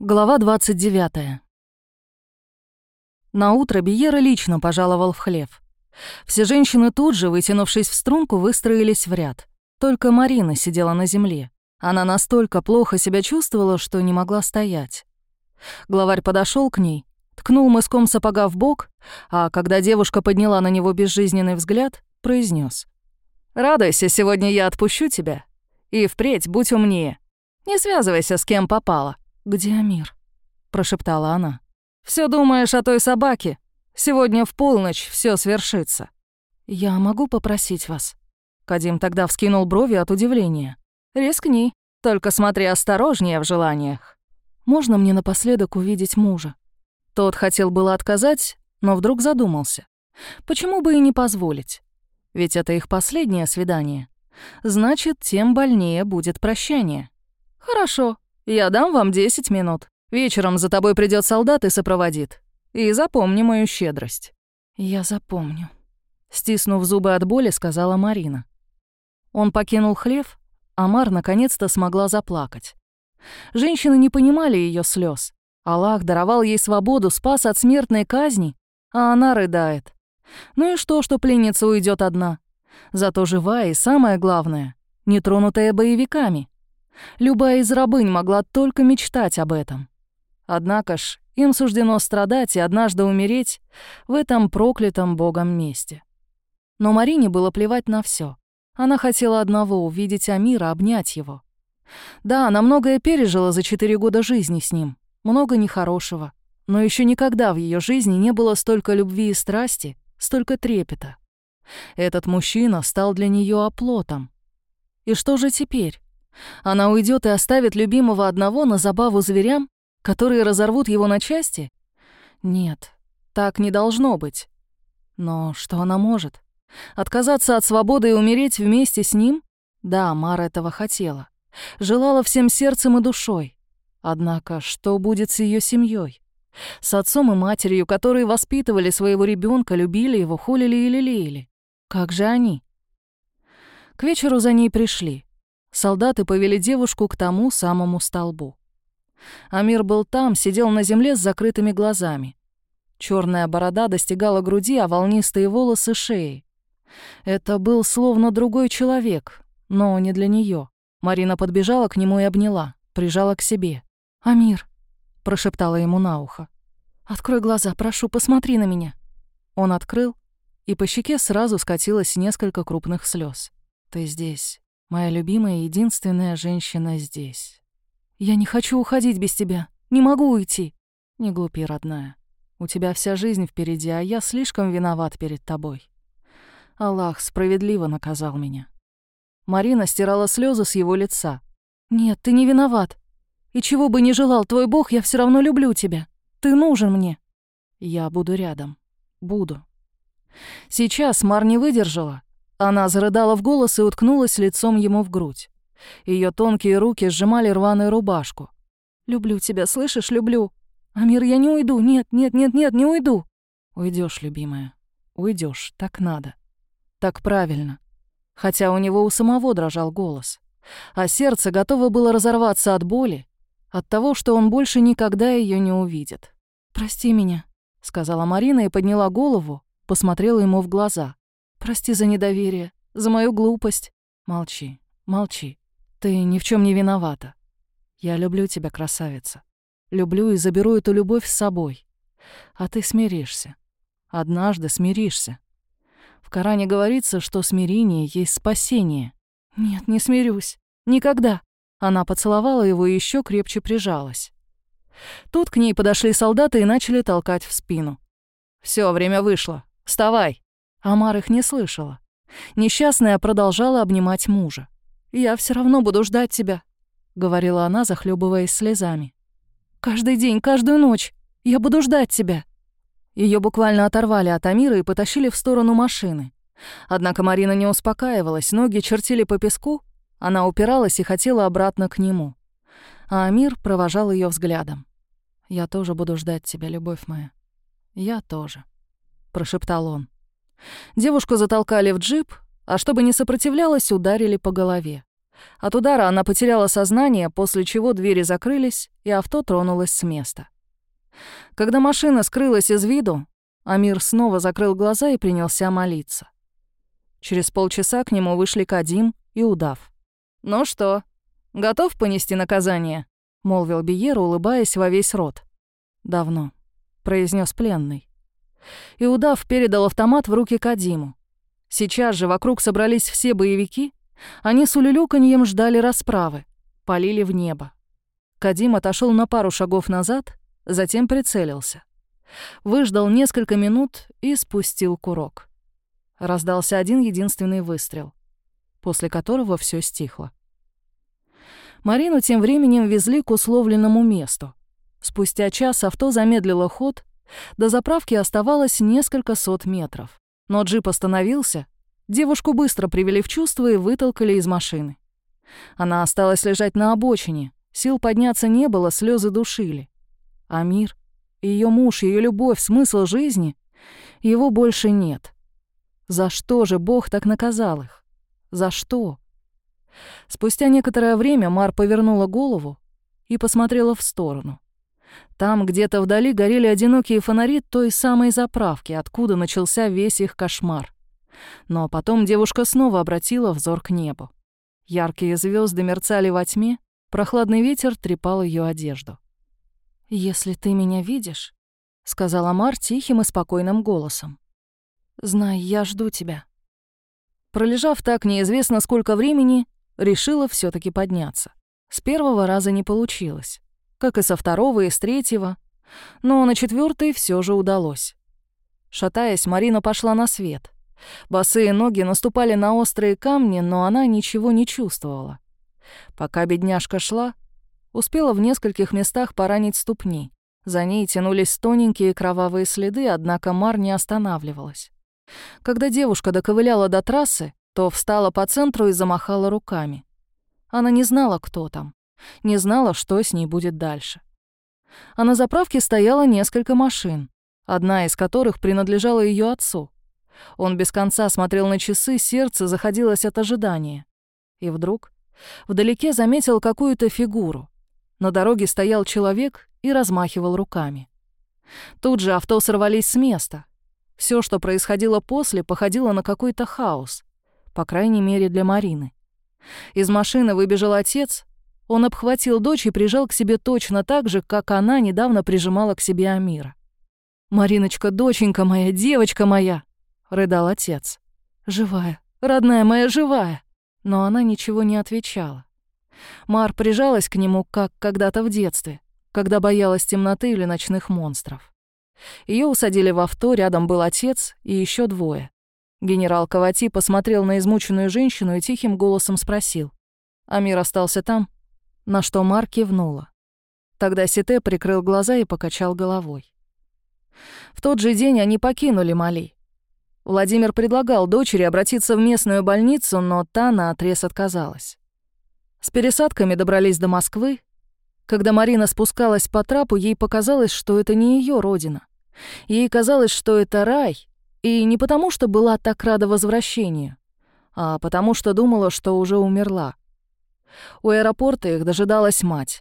Глава 29. На утро Биера лично пожаловал в хлев. Все женщины тут же, вытянувшись в струнку, выстроились в ряд. Только Марина сидела на земле. Она настолько плохо себя чувствовала, что не могла стоять. Главарь подошел к ней, ткнул мыском сапога в бок, а когда девушка подняла на него безжизненный взгляд, произнес: «Радуйся, сегодня я отпущу тебя. И впредь будь умнее. Не связывайся с кем попало». «Где Амир?» — прошептала она. Все думаешь о той собаке? Сегодня в полночь все свершится». «Я могу попросить вас?» Кадим тогда вскинул брови от удивления. «Рискни, только смотри осторожнее в желаниях». «Можно мне напоследок увидеть мужа?» Тот хотел было отказать, но вдруг задумался. Почему бы и не позволить? Ведь это их последнее свидание. Значит, тем больнее будет прощание. «Хорошо, я дам вам 10 минут. Вечером за тобой придет солдат и сопроводит. И запомни мою щедрость». «Я запомню», — стиснув зубы от боли, сказала Марина. Он покинул хлев, а Мар наконец-то смогла заплакать. Женщины не понимали ее слез. Аллах даровал ей свободу, спас от смертной казни, а она рыдает. Ну и что, что пленница уйдет одна? Зато живая и, самое главное, нетронутая боевиками. Любая из рабынь могла только мечтать об этом. Однако ж, им суждено страдать и однажды умереть в этом проклятом богом месте. Но Марине было плевать на все. Она хотела одного — увидеть Амира, обнять его. Да, она многое пережила за четыре года жизни с ним, много нехорошего, но еще никогда в ее жизни не было столько любви и страсти, столько трепета. Этот мужчина стал для нее оплотом. И что же теперь? Она уйдет и оставит любимого одного на забаву зверям, которые разорвут его на части? Нет, так не должно быть. Но что она может? Отказаться от свободы и умереть вместе с ним? Да, Мара этого хотела. Желала всем сердцем и душой. Однако, что будет с ее семьей? С отцом и матерью, которые воспитывали своего ребенка, любили его, холили и лелеяли. Как же они? К вечеру за ней пришли. Солдаты повели девушку к тому самому столбу. Амир был там, сидел на земле с закрытыми глазами. Черная борода достигала груди, а волнистые волосы — шеи. Это был словно другой человек, но не для нее. Марина подбежала к нему и обняла, прижала к себе. «Амир», — прошептала ему на ухо. «Открой глаза, прошу, посмотри на меня». Он открыл, и по щеке сразу скатилось несколько крупных слез. «Ты здесь. Моя любимая единственная женщина здесь. Я не хочу уходить без тебя. Не могу уйти. Не глупи, родная. У тебя вся жизнь впереди, а я слишком виноват перед тобой. Аллах справедливо наказал меня. Марина стирала слезы с его лица. Нет, ты не виноват. И чего бы ни желал твой Бог, я все равно люблю тебя. Ты нужен мне. Я буду рядом. Буду. Сейчас Мар не выдержала она зарыдала в голос и уткнулась лицом ему в грудь. Ее тонкие руки сжимали рваную рубашку. «Люблю тебя, слышишь? Люблю. Амир, я не уйду. Нет, нет, нет, нет, не уйду». Уйдешь, любимая. Уйдешь. Так надо. Так правильно. Хотя у него у самого дрожал голос. А сердце готово было разорваться от боли, от того, что он больше никогда ее не увидит. «Прости меня», — сказала Марина и подняла голову, посмотрела ему в глаза. Прости за недоверие, за мою глупость. Молчи, молчи. Ты ни в чем не виновата. Я люблю тебя, красавица. Люблю и заберу эту любовь с собой. А ты смиришься. Однажды смиришься. В Коране говорится, что смирение есть спасение. Нет, не смирюсь. Никогда. Она поцеловала его и еще крепче прижалась. Тут к ней подошли солдаты и начали толкать в спину. Все, время вышло. Вставай!» Амар их не слышала. Несчастная продолжала обнимать мужа. «Я все равно буду ждать тебя», — говорила она, захлебываясь слезами. «Каждый день, каждую ночь. Я буду ждать тебя». Ее буквально оторвали от Амира и потащили в сторону машины. Однако Марина не успокаивалась, ноги чертили по песку, она упиралась и хотела обратно к нему. А Амир провожал ее взглядом. «Я тоже буду ждать тебя, любовь моя. Я тоже», — прошептал он. Девушку затолкали в джип, а чтобы не сопротивлялась, ударили по голове. От удара она потеряла сознание, после чего двери закрылись, и авто тронулось с места. Когда машина скрылась из виду, Амир снова закрыл глаза и принялся молиться. Через полчаса к нему вышли Кадим и Удав. «Ну что, готов понести наказание?» — молвил Биер, улыбаясь во весь рот. «Давно», — произнес пленный. И Удав передал автомат в руки Кадиму. Сейчас же вокруг собрались все боевики. Они с улюлюканьем ждали расправы, полили в небо. Кадим отошел на пару шагов назад, затем прицелился. Выждал несколько минут и спустил курок. Раздался один единственный выстрел, после которого все стихло. Марину тем временем везли к условленному месту. Спустя час авто замедлило ход, до заправки оставалось несколько сот метров. Но джип остановился, девушку быстро привели в чувство и вытолкали из машины. Она осталась лежать на обочине, сил подняться не было, слезы душили. А мир, ее муж, ее любовь, смысл жизни — его больше нет. За что же Бог так наказал их? За что? Спустя некоторое время Мар повернула голову и посмотрела в сторону. Там где-то вдали горели одинокие фонари той самой заправки, откуда начался весь их кошмар. Но потом девушка снова обратила взор к небу. Яркие звезды мерцали во тьме, прохладный ветер трепал ее одежду. «Если ты меня видишь», — сказала Мар тихим и спокойным голосом, — «знай, я жду тебя». Пролежав так неизвестно сколько времени, решила все таки подняться. С первого раза не получилось как и со второго и с третьего, но на четвертый все же удалось. Шатаясь, Марина пошла на свет. Босые ноги наступали на острые камни, но она ничего не чувствовала. Пока бедняжка шла, успела в нескольких местах поранить ступни. За ней тянулись тоненькие кровавые следы, однако Мар не останавливалась. Когда девушка доковыляла до трассы, то встала по центру и замахала руками. Она не знала, кто там. Не знала, что с ней будет дальше. А на заправке стояло несколько машин, одна из которых принадлежала ее отцу. Он без конца смотрел на часы, сердце заходилось от ожидания. И вдруг вдалеке заметил какую-то фигуру. На дороге стоял человек и размахивал руками. Тут же авто сорвались с места. Все, что происходило после, походило на какой-то хаос, по крайней мере для Марины. Из машины выбежал отец, он обхватил дочь и прижал к себе точно так же, как она недавно прижимала к себе Амира. «Мариночка, доченька моя, девочка моя!» — рыдал отец. «Живая, родная моя, живая!» Но она ничего не отвечала. Мар прижалась к нему, как когда-то в детстве, когда боялась темноты или ночных монстров. Ее усадили в авто, рядом был отец и еще двое. Генерал Кавати посмотрел на измученную женщину и тихим голосом спросил. «Амир остался там?» На что Мар кивнула. Тогда Сите прикрыл глаза и покачал головой. В тот же день они покинули Мали. Владимир предлагал дочери обратиться в местную больницу, но та наотрез отказалась. С пересадками добрались до Москвы. Когда Марина спускалась по трапу, ей показалось, что это не ее родина. Ей казалось, что это рай, и не потому, что была так рада возвращению, а потому что думала, что уже умерла. У аэропорта их дожидалась мать.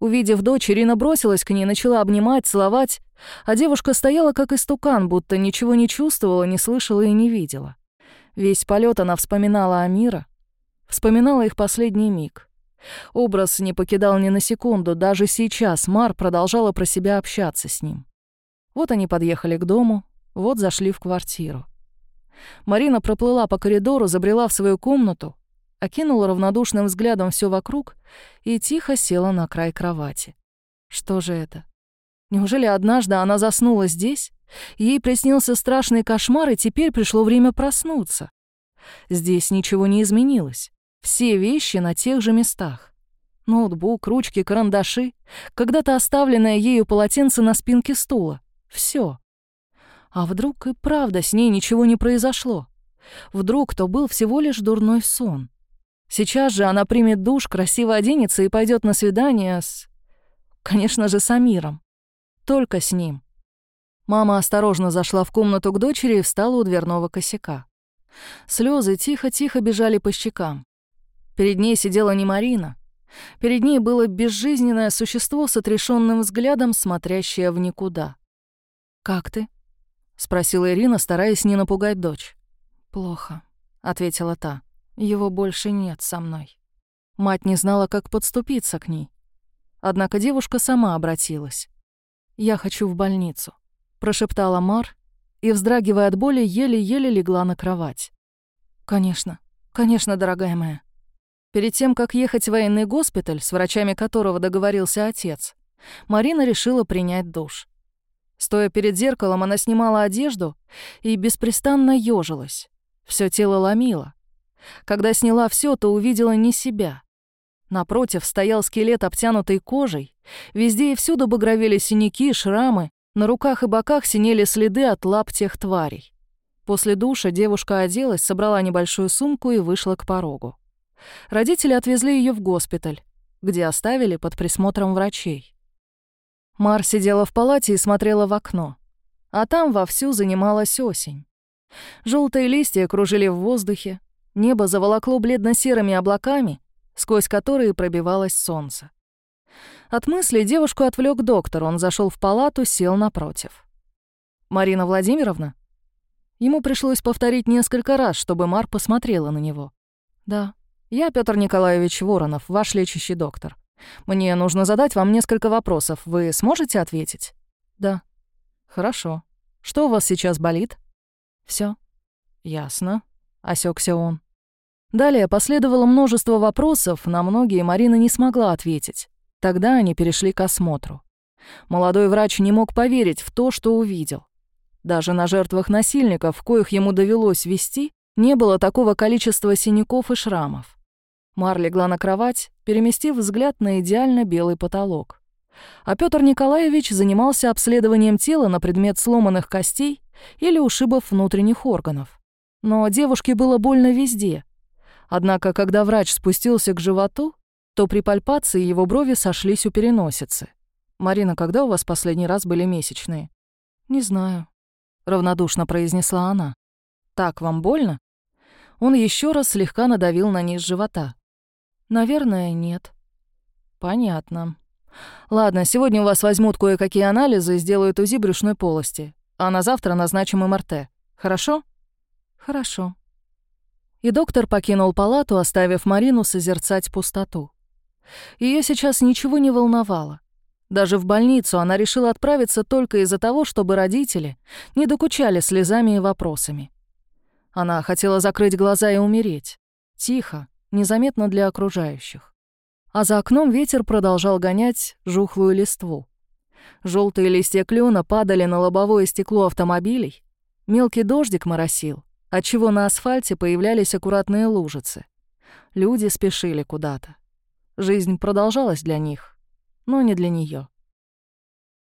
Увидев дочь, Ирина бросилась к ней, начала обнимать, целовать, а девушка стояла как истукан, будто ничего не чувствовала, не слышала и не видела. Весь полет она вспоминала Амира, вспоминала их последний миг. Образ не покидал ни на секунду, даже сейчас Мар продолжала про себя общаться с ним. Вот они подъехали к дому, вот зашли в квартиру. Марина проплыла по коридору, забрела в свою комнату, окинула равнодушным взглядом все вокруг и тихо села на край кровати. Что же это? Неужели однажды она заснула здесь? Ей приснился страшный кошмар, и теперь пришло время проснуться. Здесь ничего не изменилось. Все вещи на тех же местах. Ноутбук, ручки, карандаши, когда-то оставленное ею полотенце на спинке стула. Все. А вдруг и правда с ней ничего не произошло? Вдруг то был всего лишь дурной сон? Сейчас же она примет душ, красиво оденется и пойдет на свидание с... Конечно же, с Амиром. Только с ним. Мама осторожно зашла в комнату к дочери и встала у дверного косяка. Слезы тихо-тихо бежали по щекам. Перед ней сидела не Марина. Перед ней было безжизненное существо с отрешенным взглядом, смотрящее в никуда. «Как ты?» — спросила Ирина, стараясь не напугать дочь. «Плохо», — ответила та. «Его больше нет со мной». Мать не знала, как подступиться к ней. Однако девушка сама обратилась. «Я хочу в больницу», — прошептала Мар и, вздрагивая от боли, еле-еле легла на кровать. «Конечно, конечно, дорогая моя». Перед тем, как ехать в военный госпиталь, с врачами которого договорился отец, Марина решила принять душ. Стоя перед зеркалом, она снимала одежду и беспрестанно ёжилась. Всё тело ломило. Когда сняла всё, то увидела не себя. Напротив стоял скелет, обтянутый кожей. Везде и всюду багровели синяки, шрамы. На руках и боках синели следы от лап тех тварей. После душа девушка оделась, собрала небольшую сумку и вышла к порогу. Родители отвезли её в госпиталь, где оставили под присмотром врачей. Мар сидела в палате и смотрела в окно. А там вовсю занималась осень. Желтые листья кружили в воздухе, небо заволокло бледно-серыми облаками, сквозь которые пробивалось солнце. От мысли девушку отвлек доктор, он зашел в палату, сел напротив. «Марина Владимировна?» Ему пришлось повторить несколько раз, чтобы Мар посмотрела на него. «Да, я Петр Николаевич Воронов, ваш лечащий доктор. Мне нужно задать вам несколько вопросов. Вы сможете ответить? Да. Хорошо. Что у вас сейчас болит? Все. Ясно. Осекся он. Далее последовало множество вопросов, на многие Марина не смогла ответить. Тогда они перешли к осмотру. Молодой врач не мог поверить в то, что увидел. Даже на жертвах насильников, коих ему довелось вести, не было такого количества синяков и шрамов. Мар легла на кровать, переместив взгляд на идеально белый потолок. А Петр Николаевич занимался обследованием тела на предмет сломанных костей или ушибов внутренних органов. Но девушке было больно везде. Однако, когда врач спустился к животу, то при пальпации его брови сошлись у переносицы. «Марина, когда у вас последний раз были месячные?» «Не знаю», — равнодушно произнесла она. «Так вам больно?» Он еще раз слегка надавил на низ живота. Наверное, нет. Понятно. Ладно, сегодня у вас возьмут кое-какие анализы и сделают УЗИ брюшной полости, а на завтра назначим МРТ. Хорошо? Хорошо. И доктор покинул палату, оставив Марину созерцать пустоту. Ее сейчас ничего не волновало. Даже в больницу она решила отправиться только из-за того, чтобы родители не докучали слезами и вопросами. Она хотела закрыть глаза и умереть. Тихо, незаметно для окружающих. А за окном ветер продолжал гонять жухлую листву. Желтые листья клена падали на лобовое стекло автомобилей, мелкий дождик моросил, отчего на асфальте появлялись аккуратные лужицы. Люди спешили куда-то. Жизнь продолжалась для них, но не для нее.